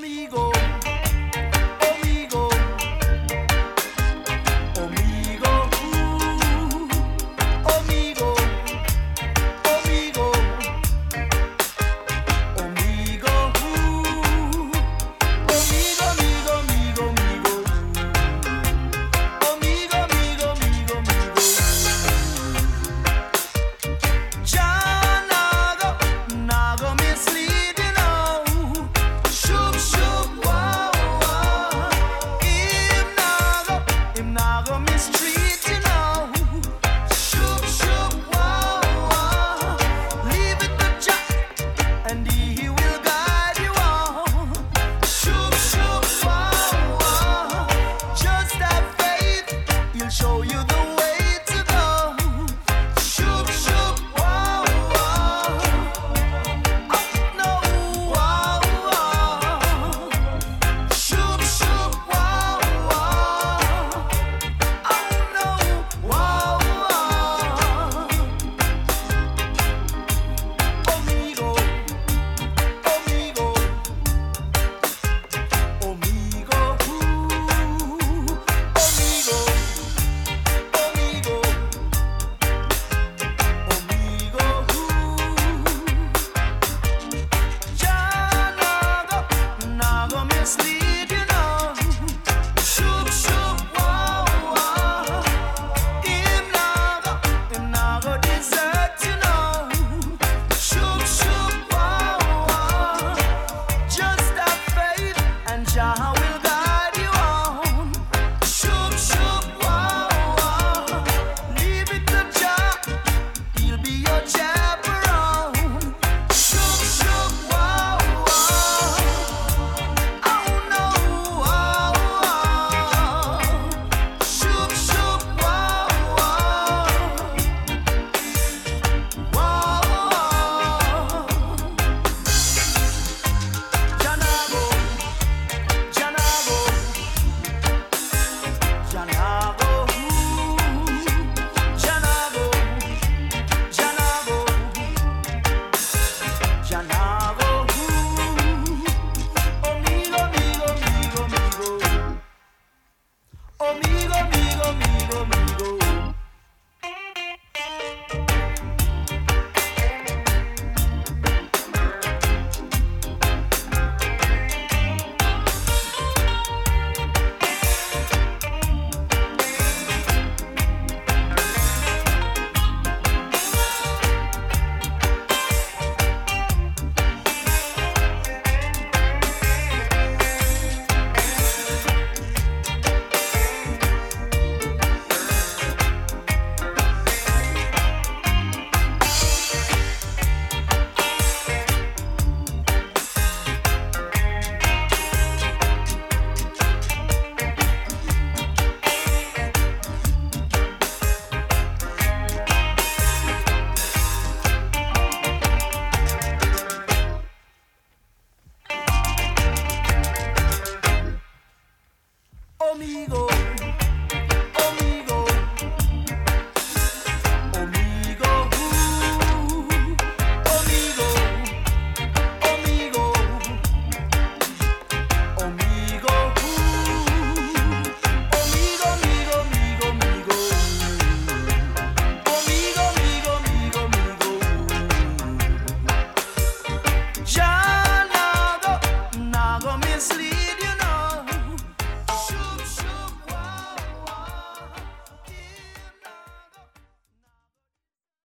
amigo. conmigo.